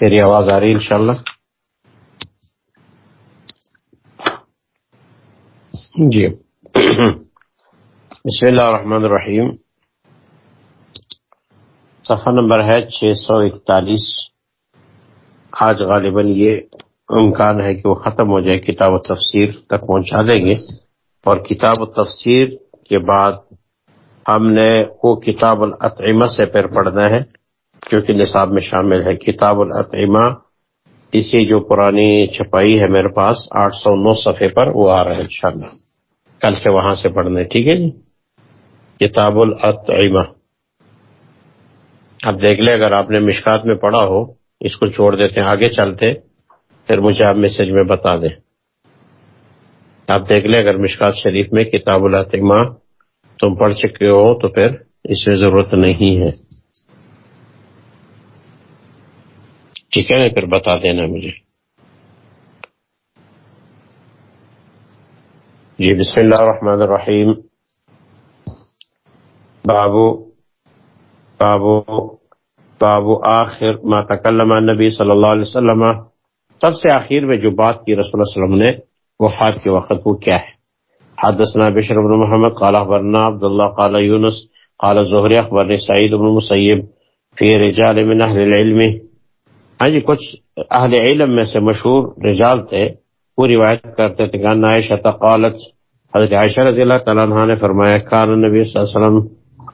تیری آواز آ رہی انشاءاللہ۔ جی۔ بسم اللہ الرحمن الرحیم۔ صفحہ نمبر ہے چھ سو اکتالیس۔ آج غالباً یہ امکان ہے کہ وہ ختم ہو جائے، کتاب و تفسیر تک پہنچا دیں گے۔ اور کتاب و تفسیر کے بعد ہم نے وہ کتاب العطمہ سے پھر پڑھنا ہے۔ جو کہ نصاب میں شامل ہے کتاب العطمہ اسی جو پرانی چھپائی ہے میرے پاس، آٹھ سو نو صفحے پر وہ آ رہا ہے انشاءاللہ۔ کل سے وہاں سے پڑھنا ہے ٹھیک ہے جی؟ کتاب العطمہ اب دیکھ لیں، اگر آپ نے مشکات میں پڑھا ہو، اس کو چھوڑ دیتے ہیں، آگے چلتے، پھر مجھے آپ میسج میں بتا دیں۔ آپ دیکھ لیں، اگر مشکات شریف میں کتاب العطمہ تم پڑھ چکے ہو، تو پھر اس میں ضرورت نہیں ہے۔ ٹھیک ہے نا پھر بتا دینا مجھے۔ جی بسم اللہ الرحمن الرحیم۔ بابو بابو بابو آخر ما تکلم نبی صلی اللہ علیہ وسلم۔ سب سے آخر میں جو بات کی رسول اللہ علیہ وسلم نے، وفات کے وقت وہ کیا ہے؟ حدثنا بشر بن محمد، قال اخبرنا عبداللہ، قال یونس، قال زہری، اخبرنی سعید بن مسیب فی رجال من اہل العلم۔ ہاں جی کچھ اہل علم میں سے مشہور رجال تھے، وہ روایت کرتے تھے کہ عائشہ قالت، حضرت عائشہ رضی اللہ تعالیٰ عنہ نے فرمایا، کان نبی صلی اللہ علیہ وسلم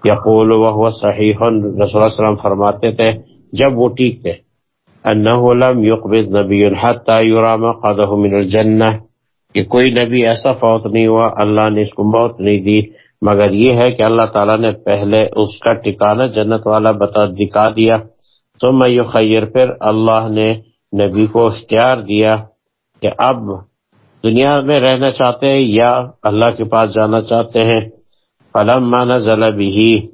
یقول وهو صحیح رسول اللہ علیہ وسلم فرماتے تھے، جب وہ ٹھیک تھے انه لم يقبض نبی حتى يرى مقعده من الجنہ کہ کوئی نبی ایسا فوت نہیں ہوا، اللہ نے اس کو موت نہیں دی، مگر یہ ہے کہ اللہ تعالیٰ نے پہلے اس کا ٹھکانہ جنت والا بتا دکھا دیا۔ تو میں خیر پھر اللہ نے نبی کو اختیار دیا کہ اب دنیا میں رہنا چاہتے ہیں یا اللہ کے پاس جانا چاہتے ہیں۔ فلم مانا ضلع بھی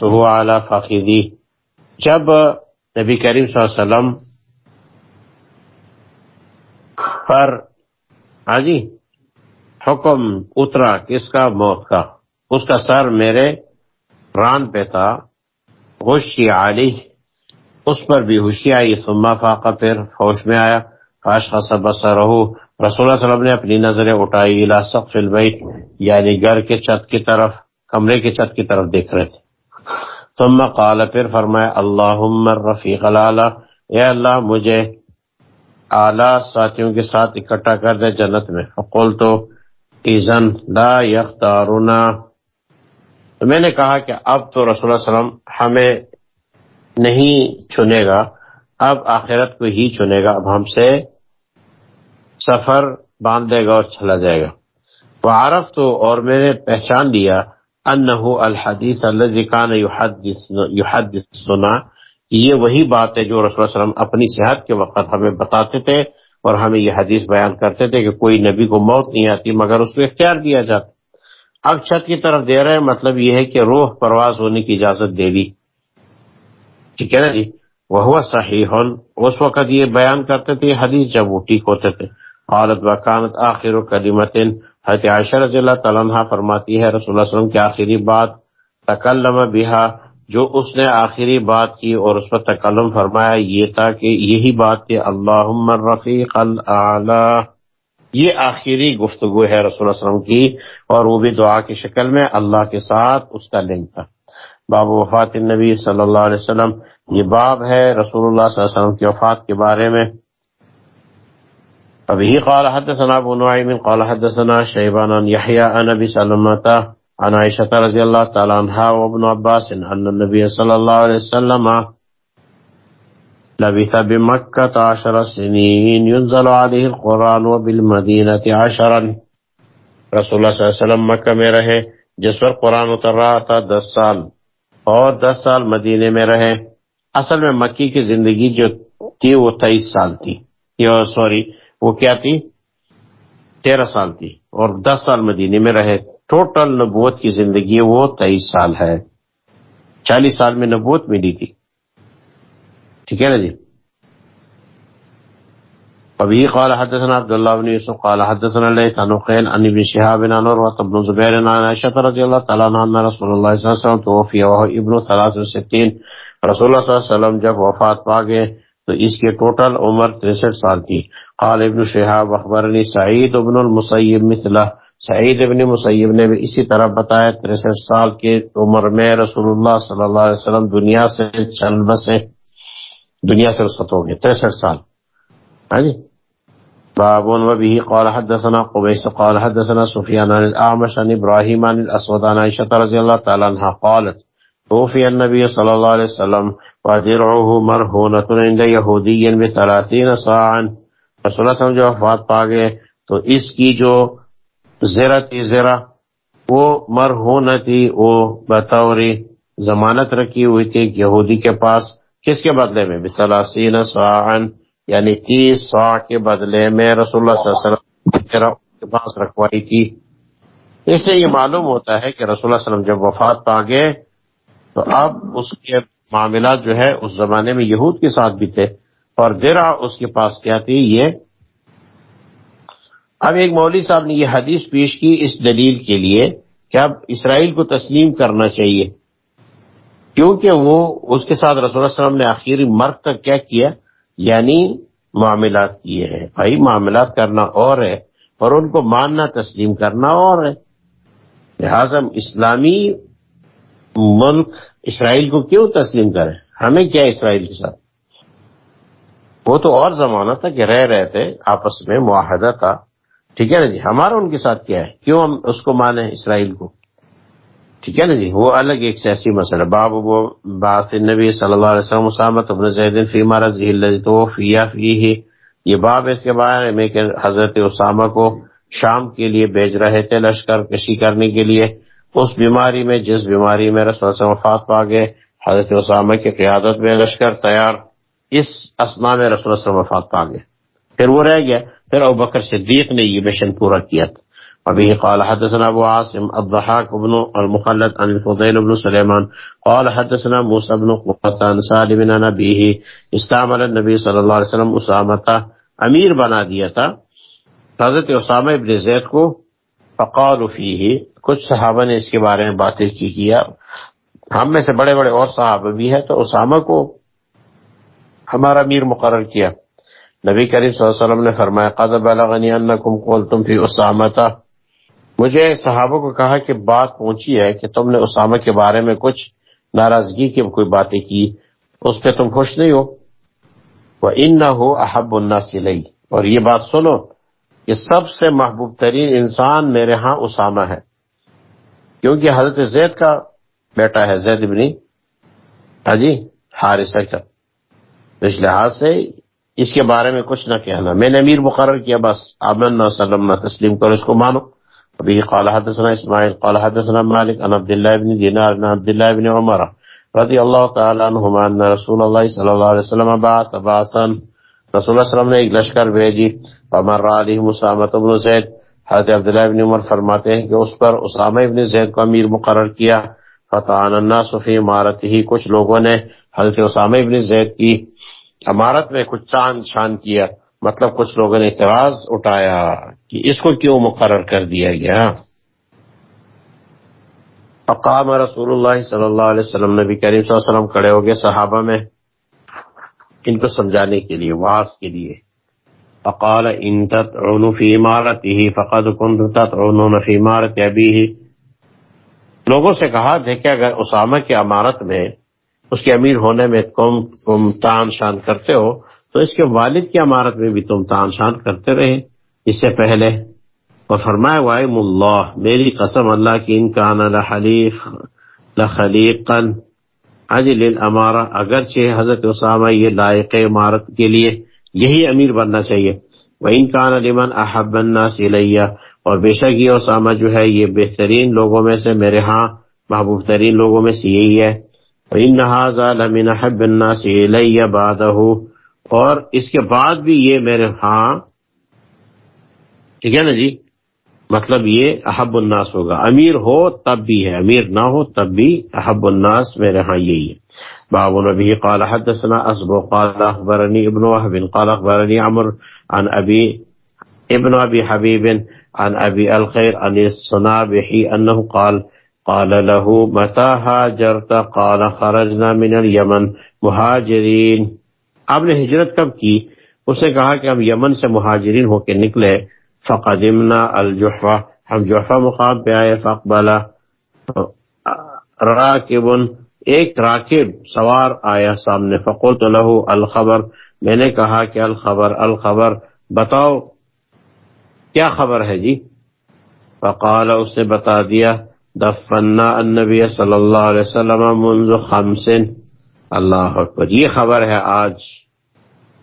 سہو اعلی فقیدی جب نبی کریم صلی اللہ علیہ وسلم پر ہاں جی حکم اترا کس کا؟ موت کا۔ اس کا سر میرے ران پہ تھا۔ غشی علی اس پر بھی ہوشی آئی، ثم فاقہ پھر ہوش میں آیا، فاش خاصا بسا رہو رسول اللہ صلی اللہ علیہ وسلم نے اپنی نظریں اٹھائی الى سقف البیت یعنی گھر کے چھت کی طرف، کمرے کے چھت کی طرف دیکھ رہے تھے۔ ثم قال، پھر فرمایا، اللہم الرفیق العالی اے اللہ، مجھے اعلی ساتھیوں کے ساتھ اکٹھا کر دے جنت میں۔ فقول تو ایزن لا یختارنا۔ تو میں نے کہا کہ اب تو رسول اللہ علیہ وسلم ہمیں نہیں چنے گا، اب آخرت کو ہی چنے گا۔ اب ہم سے سفر باندھ دے گا اور چلا جائے گا۔ وہ عارف تو اور میں نے پہچان لیا انہو الحدیث اللہ کان یحدث سنا یہ وہی بات ہے جو رسول وسلم اپنی صحت کے وقت ہمیں بتاتے تھے اور ہمیں یہ حدیث بیان کرتے تھے کہ کوئی نبی کو موت نہیں آتی، مگر اس کو اختیار دیا جاتا۔ اب چھت کی طرف دے رہے ہیں مطلب یہ ہے کہ روح پرواز ہونے کی اجازت دے دی۔ ٹھیک ہے نا جی؟ وہ صحیح اس وقت یہ بیان کرتے تھے حدیث جب وہ ٹھیک ہوتے تھے۔ عورت وکانت آخر کلیمت حضرت عائشہ رضی اللہ تعالیٰ فرماتی ہے، رسول اللہ علیہ وسلم کی آخری بات، تکلم بہا، جو اس نے آخری بات کی اور اس پر تکلم فرمایا، یہ تھا کہ یہی بات کہ اللہ رفیق یہ آخری گفتگو ہے رسول اللہ علیہ وسلم کی، اور وہ بھی دعا کی شکل میں اللہ کے ساتھ اس کا لنک تھا۔ باب وفات النبی صلی اللہ علیہ وسلم۔ یہ باب ہے رسول اللہ صلی اللہ علیہ وسلم کی وفات کے بارے میں۔ ابھی قال حدثنا ابو نعیم، قال حدثنا شیبان عن یحیی عن ابی سلمۃ عن عائشہ رضی اللہ تعالی عنہا وابن عباس، ان النبي صلی اللہ علیہ وسلم لبث بمکہ عشر سنین ينزل عليه القرآن وبالمدینة عشرا۔ رسول اللہ صلی اللہ علیہ وسلم مکہ میں رہے، جس پر قرآن اتر رہا تھا دس سال۔ اور دس سال مدینے میں رہے۔ اصل میں مکی کی زندگی جو تھی وہ تیئیس سال تھی۔ سوری، وہ کیا تھی؟ تیرہ سال تھی۔ اور دس سال مدینے میں رہے۔ ٹوٹل نبوت کی زندگی وہ تیئیس سال ہے۔ چالیس سال میں نبوت ملی تھی۔ ٹھیک ہے نا جی؟ ابھی قال حدثنا عبد الله بن يوسف قال حدثنا ليث عن قيل عن ابن شهاب عن عروة بن زبير عن عائشة رضي الله تعالى عنها ان رسول الله صلى الله عليه وسلم توفي وهو ابن 63 رسول اللہ صلی اللہ علیہ وسلم جب وفات پا گئے تو اس کے ٹوٹل عمر تریسٹھ سال تھی۔ قال ابن شہاب اخبرنی سعید ابن المسیب مثلہ۔ سعید ابن مسیب نے بھی اسی طرح بتایا تریسٹھ سال کے عمر میں رسول اللہ صلی اللہ علیہ وسلم دنیا سے چل بسے دنیا سے رسط ہو گئے، تریسٹھ سال۔ ہاں جی؟ باب وبه قال حدثنا قبيس قال حدثنا سفيان عن الأعمش عن إبراهيم عن الأسود عن عائشة رضي الله تعالى عنها قالت، توفي النبي صلى الله عليه وسلم ودرعه مرهونة عند يهودي بثلاثين صاعا رسول اللہ صلی اللہ علیہ وسلم جو وفات پا گئے، تو اس کی جو زرہ تھی، زرہ، وہ مرہون تھی، وہ بطور ضمانت رکھی ہوئی تھی یہودی کے پاس. کس کے بدلے میں؟ بسلاسین صاعن یعنی تیس سو کے بدلے میں رسول اللہ صلی اللہ علیہ وسلم کے پاس رکھوائی تھی اس سے یہ معلوم ہوتا ہے کہ رسول اللہ علیہ وسلم جب وفات پا گئے، تو اب اس کے معاملات جو ہے اس زمانے میں یہود کے ساتھ بھی تھے۔ اور درا اس کے پاس کیا تھی؟ یہ اب ایک مولوی صاحب نے یہ حدیث پیش کی اس دلیل کے لیے کہ اب اسرائیل کو تسلیم کرنا چاہیے۔ کیونکہ وہ اس کے ساتھ رسول اللہ علیہ وسلم نے آخری مرد تک کیا کیا؟ یعنی معاملات کیے ہیں۔ بھائی معاملات کرنا اور ہے اور ان کو ماننا، تسلیم کرنا اور ہے۔ لہٰذا اسلامی ملک اسرائیل کو کیوں تسلیم کرے ہمیں کیا اسرائیل کے ساتھ؟ وہ تو اور زمانہ تھا کہ رہ رہے تھے، آپس میں معاہدہ تھا۔ ٹھیک ہے نا جی؟ ہمارا ان کے ساتھ کیا ہے؟ کیوں ہم اس کو مانے اسرائیل کو؟ ٹھیک ہے نا جی؟ وہ الگ ایک سیاسی مسئلہ باب وہ بات نبی صلی اللہ علیہ وسلم مسامت ابن زید فی مارت تو فیا فی ہی یہ باب اس کے بارے میں کہ حضرت اسامہ کو شام کے لیے بھیج رہے تھے لشکر کشی کرنے کے لیے۔ اس بیماری میں، جس بیماری میں رسول سے وفات پا گئے، حضرت اسامہ کی قیادت میں لشکر تیار، اس اسنا میں رسول سے وفات پا گئے۔ پھر وہ رہ گیا۔ پھر ابو بکر صدیق نے یہ مشن پورا کیا تھا۔ وبه قال حدثنا ابو عاصم الضحاك بن المخلد عن الفضيل بن سليمان قال حدثنا موسى بن قطان سالم بن نبيه استعمل النبي صلی اللہ علیہ وسلم اسامتا امیر بنا دیا تھا حضرت اسامہ ابن زید کو فقال فيه کچھ صحابہ نے اس کے بارے میں باتیں کی کیا۔ ہم میں سے بڑے بڑے اور صحابہ بھی ہیں تو اسامہ کو ہمارا امیر مقرر کیا۔ نبی کریم صلی اللہ علیہ وسلم نے فرمایا، قد بلغنی انکم قولتم فی اسامتا مجھے صحابہ کو کہا کہ بات پہنچی ہے کہ تم نے اسامہ کے بارے میں کچھ ناراضگی کی کوئی باتیں کی، اس پہ تم خوش نہیں ہو۔ وہ ان نہ ہو احب النا سلئی اور یہ بات سنو کہ سب سے محبوب ترین انسان میرے ہاں اسامہ ہے۔ کیونکہ حضرت زید کا بیٹا ہے، زید ابنی ہاں جی حارثہ کا۔ اس لحاظ سے اس کے بارے میں کچھ نہ کہنا۔ میں نے امیر مقرر کیا، بس آمن وسلم تسلیم کرو اس کو مانو۔ ابھی قال حدثنا اسماعیل، قال حدثنا مالک، عن عبد الله بن دینار، عن عبد الله بن عمر رضی اللہ تعالی عنہما ان رسول اللہ صلی اللہ علیہ وسلم بعث بعثا، رسول اللہ صلی اللہ علیہ وسلم نے ایک لشکر بھیجی ومر علیہ مسامت بن زید۔ حضرت عبداللہ بن عمر فرماتے ہیں کہ اس پر اسامہ ابن زید کو امیر مقرر کیا۔ فتح الناس فی عمارت ہی کچھ لوگوں نے حضرت اسامہ ابن زید کی عمارت میں کچھ چاند شان کیا۔ مطلب کچھ لوگوں نے اعتراض اٹھایا کہ اس کو کیوں مقرر کر دیا گیا؟ اقام رسول اللہ صلی اللہ علیہ وسلم، نبی کریم صلی اللہ علیہ وسلم کھڑے ہو گئے صحابہ میں ان کو سمجھانے کے لیے واس کے لیے۔ فقال، ان تتعون فی عمارته فقد كنت تتعون فی عمارت ابیه لوگوں سے کہا، دیکھیں، اگر اسامہ کی عمارت میں، اس کے امیر ہونے میں تم تم تان شان کرتے ہو تو اس کے والد کی عمارت میں بھی تم تان شان کرتے رہے۔ اس سے پہلے اور فرمائے وائم اللہ میری قسم اللہ کی، ان کا لخلیقن اجل امارہ اگرچہ حضرت اسامہ یہ لائق عمارت کے لیے یہی امیر بننا چاہیے۔ وہ ان کا لمن احب الناس الیہ، اور بے شک یہ اسامہ جو ہے، یہ بہترین لوگوں میں سے میرے ہاں محبوب ترین لوگوں میں سے یہی ہے۔ ان هذا لمن احب الناس الیہ بعده اور اس کے بعد بھی یہ میرے ہاں ٹھیک ہے نا جی؟ مطلب یہ احب الناس ہوگا۔ امیر ہو تب بھی ہے، امیر نہ ہو تب بھی احب الناس میرے ہاں یہی ہے۔ باب نبی قال حدثنا اسبو قال اخبرني ابن وهب، قال اخبرني عمر عن ابي ابن ابي حبيب عن ابي الخير عن الصنابحي انه قال قال له متى هاجرت؟ قال خرجنا من اليمن مهاجرين آپ نے ہجرت کب کی؟ اس نے کہا کہ ہم یمن سے مہاجرین ہو کے نکلے۔ فقدمنا الجحفہ۔ ہم جحفہ مقام پہ آئے فقبلا راکبن، ایک راکب سوار آیا سامنے۔ فقلت له الخبر۔ میں نے کہا کہ الخبر الخبر۔ بتاؤ، کیا خبر ہے جی؟ فقال، اس نے بتا دیا دفنا النبی صلی اللہ علیہ وسلم منذ خمس۔ اللہ اکبر۔ یہ خبر ہے آج۔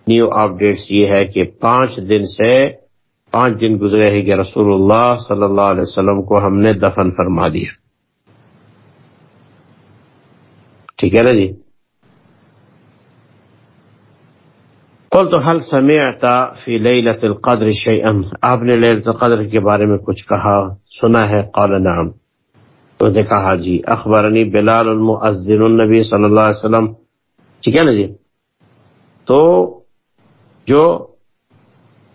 نیو اپڈیٹس یہ ہے کہ پانچ دن سے پانچ دن گزرے ہیں کہ رسول اللہ صلی اللہ علیہ وسلم کو ہم نے دفن فرما دیا۔ ٹھیک ہے نا جی؟ قل تو حل سمعت فی لیلت القدر شیئا آپ نے لیلت القدر کے بارے میں کچھ کہا، سنا ہے؟ قال نعم۔ تو نے کہا ہاں جی اخبرنی بلال المؤذن النبی صلی اللہ علیہ وسلم ٹھیک ہے نا جی؟ تو جو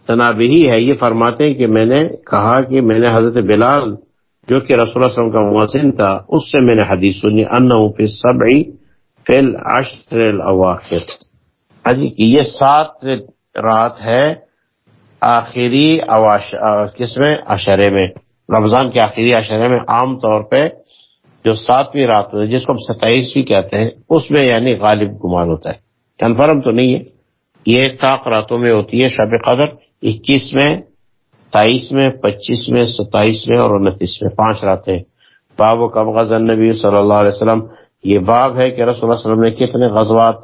تنابہی ہے، یہ فرماتے ہیں کہ میں نے کہا کہ میں نے حضرت بلال، جو کہ رسول اللہ علیہ وسلم کا مؤذن تھا، اس سے میں نے حدیث سنی، انہو فی السبعی فی العشر الاواخر۔ جی کہ یہ سات رات ہے آخری اواش کس میں؟ اشرے میں۔ رمضان کے آخری اشرے میں عام طور پہ جو ساتویں رات ہوتی ہے، جس کو ہم ستائیسویں کہتے ہیں، اس میں یعنی غالب گمان ہوتا ہے۔ کنفرم تو نہیں ہے۔ یہ طاق راتوں میں ہوتی ہے، شب قدر، اکیس میں، تائیس میں، پچیس میں، ستائیس میں اور انتیس میں۔ پانچ راتیں باب و کب غزل نبی صلی اللہ علیہ وسلم، یہ باب ہے کہ رسول اللہ علیہ وسلم نے کتنے غزوات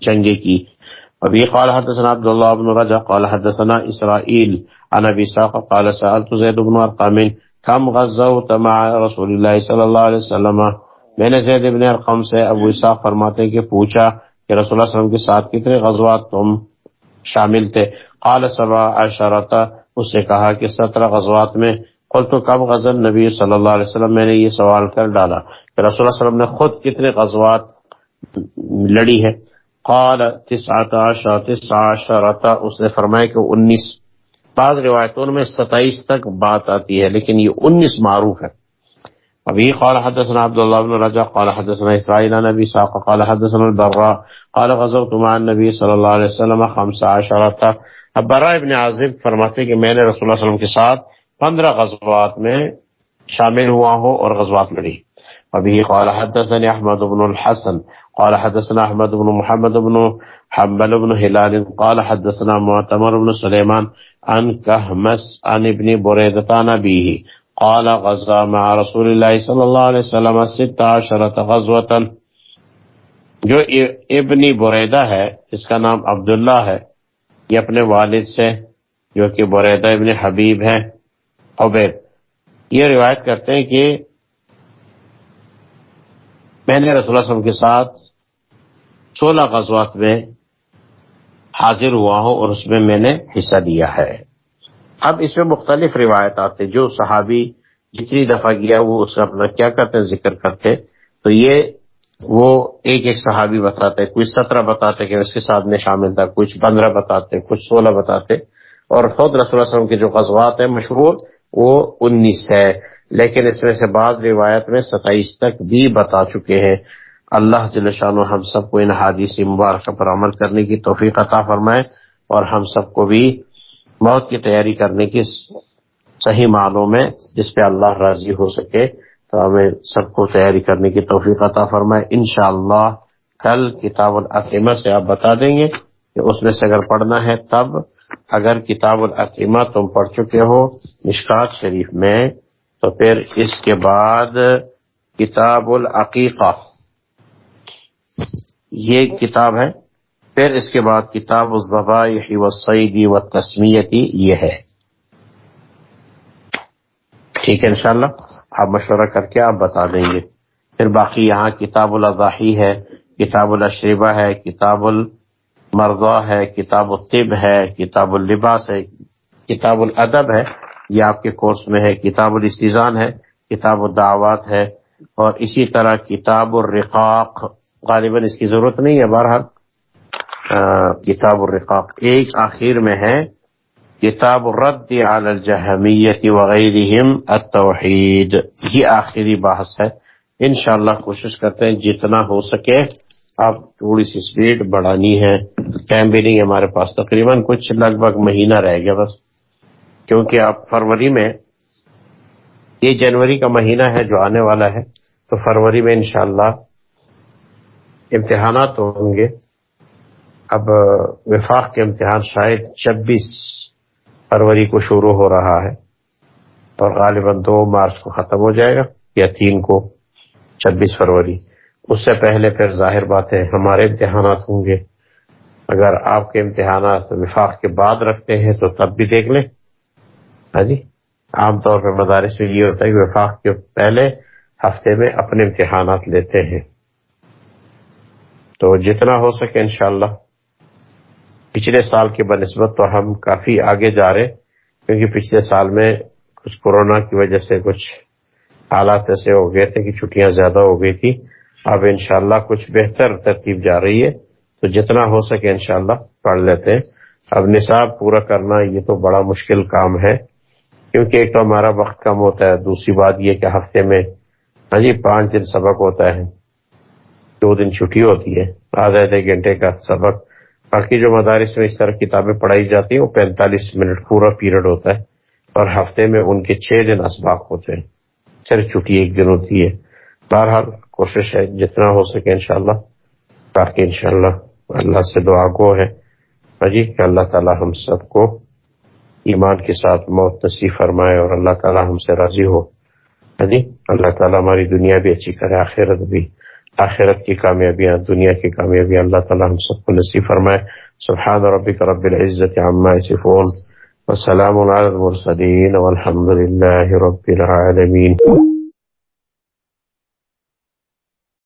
جنگیں کی۔ ابھی قال حدثنا عبد الله بن رجع قال حدثنا اسرائيل عن ابي ساق قال سالت زيد بن ارقم كم غزوت مع رسول الله صلى الله عليه وسلم۔ میں نے زید بن ارقم سے ابو اسحاق فرماتے ہیں کہ پوچھا کہ رسول اللہ علیہ وسلم کے ساتھ کتنے غزوات تم شامل تھے؟ قال سبع عشرۃ اس نے کہا کہ سترہ غزوات میں قلت تو کب غزل نبی صلی اللہ علیہ وسلم۔ میں نے یہ سوال کر ڈالا کہ رسول اللہ علیہ وسلم نے خود کتنے غزوات لڑی ہے قال تسعت عشر تسع عشرت۔ اس نے فرمایا کہ انیس بعض روایتوں میں ستائیس تک بات آتی ہے، لیکن یہ انیس معروف ہے۔ ابھی قال حدثنا عبد الله بن رجع قال حدثنا اسرائيل عن ابي ساق قال حدثنا البراء، قال غزوت مع النبي صلى الله عليه وسلم خمس عشرة اب براء ابن عازب فرماتے کہ میں نے رسول اللہ صلی اللہ علیہ وسلم کے ساتھ پندرہ غزوات میں شامل ہوا ہوں اور غزوات لڑی۔ ابھی قال حدثني احمد بن الحسن، قال حدثنا احمد بن محمد بن حنبل بن هلال، قال حدثنا معتمر بن سليمان عن كهمس عن ابن بريدة نبيه قال غزا مع رسول الله صلى الله عليه وسلم ست عشرة غزوة. جو ابن بریدہ ہے، اس کا نام عبداللہ ہے، یہ اپنے والد سے، جو کہ بریدہ ابن حبیب ہے، عبید. یہ روایت کرتے ہیں کہ میں نے رسول اللہ علیہ وسلم کے ساتھ سولہ غزوات میں حاضر ہوا ہوں اور اس میں میں نے حصہ دیا ہے۔ اب اس میں مختلف روایت آتے جو صحابی جتنی دفعہ گیا وہ اس اپنا کیا کرتے ذکر کرتے تو یہ وہ ایک ایک صحابی بتاتے کچھ سترہ بتاتے کہ اس کے ساتھ میں شامل تھا کچھ پندرہ بتاتے کچھ سولہ بتاتے اور خود رسول اللہ علیہ وسلم کے جو غزوات ہیں، مشہور وہ انیس ہے۔ لیکن اس میں سے بعض روایت میں ستائیس تک بھی بتا چکے ہیں۔ اللہ جل شان ہم سب کو ان حادیث مبارکہ پر عمل کرنے کی توفیق عطا فرمائے اور ہم سب کو بھی موت کی تیاری کرنے کی صحیح معنوں میں جس پہ اللہ راضی ہو سکے تو ہمیں سب کو تیاری کرنے کی توفیق عطا فرمائے۔ انشاءاللہ کل کتاب العقیمہ سے آپ بتا دیں گے۔ کہ اس میں سے اگر پڑھنا ہے تب اگر کتاب العقیمہ تم پڑھ چکے ہو مشکات شریف میں، تو پھر اس کے بعد کتاب العقیقہ۔ یہ کتاب ہے۔ پھر اس کے بعد کتاب الزبائح و سعیدی و تسمیتی یہ ہے۔ ٹھیک ہے انشاءاللہ، آپ مشورہ کر کے آپ بتا دیں گے۔ پھر باقی یہاں کتاب الاضحی ہے، کتاب الشریبہ ہے، کتاب ال المرضا ہے، کتاب الطب ہے، کتاب اللباس ہے، کتاب الادب ہے، یہ آپ کے کورس میں ہے، کتاب الاستیزان ہے، کتاب الدعوات ہے، اور اسی طرح کتاب الرقاق، غالباً اس کی ضرورت نہیں ہے بہرحال۔ کتاب الرقاق ایک آخر میں ہے، کتاب الرد علی الجہمیت وغیرہم التوحید۔ یہ آخری بحث ہے۔ انشاءاللہ کوشش کرتے ہیں جتنا ہو سکے اب تھوڑی سی سپیڈ بڑھانی ہے، ٹائم بھی نہیں ہمارے پاس، تقریباً کچھ لگ بھگ مہینہ رہ گیا بس۔ کیونکہ اب فروری میں، یہ جنوری کا مہینہ ہے جو آنے والا ہے، تو فروری میں انشاءاللہ امتحانات ہوں گے۔ اب، وفاق کے امتحان شاید چھبیس فروری کو شروع ہو رہا ہے، اور غالباً دو مارچ کو ختم ہو جائے گا یا تین کو چھبیس فروری۔ اس سے پہلے پھر ظاہر بات ہے ہمارے امتحانات ہوں گے۔ اگر آپ کے امتحانات وفاق کے بعد رکھتے ہیں تو تب بھی دیکھ لیں۔ ہاں جی؟ عام طور پہ مدارس میں یہ ہوتا ہے کہ وفاق کے پہلے ہفتے میں اپنے امتحانات لیتے ہیں۔ تو جتنا ہو سکے انشاءاللہ۔ پچھلے سال کے بنسبت تو ہم کافی آگے جا رہے کیونکہ پچھلے سال میں کچھ کورونا کی وجہ سے کچھ حالات ایسے ہو گئے تھے کہ چھٹیاں زیادہ ہو گئی تھی اب انشاءاللہ کچھ بہتر ترتیب جا رہی ہے، تو جتنا ہو سکے انشاءاللہ پڑھ لیتے ہیں۔ اب نصاب پورا کرنا یہ تو بڑا مشکل کام ہے، کیونکہ ایک تو ہمارا وقت کم ہوتا ہے، دوسری بات یہ کہ ہفتے میں ہاں جی پانچ دن سبق ہوتا ہے، دو دن چھٹی ہوتی ہے آدھا آدھے گھنٹے کا سبق۔ باقی جو مدارس میں اس طرح کتابیں پڑھائی جاتی ہیں، وہ پینتالیس منٹ پورا پیریڈ ہوتا ہے، اور ہفتے میں ان کے چھ دن اسباق ہوتے ہیں۔ صرف چھٹی ایک دن ہوتی ہے۔ بہرحال کوشش ہے جتنا ہو سکے انشاءاللہ، تاکہ انشاءاللہ اللہ سے دعا کو ہے۔ جی کہ اللہ تعالی ہم سب کو ایمان کے ساتھ موت نصیب فرمائے اور اللہ تعالی ہم سے راضی ہو۔ جی اللہ تعالیٰ ہماری دنیا بھی اچھی کرے، آخرت بھی، آخرت کی کامیابیاں، دنیا کی کامیابیاں اللہ تعالیٰ ہم سب کو نصیب فرمائے۔ سبحان ربک رب العزت عما يصفون وسلام على المرسلين والحمد لله رب العالمين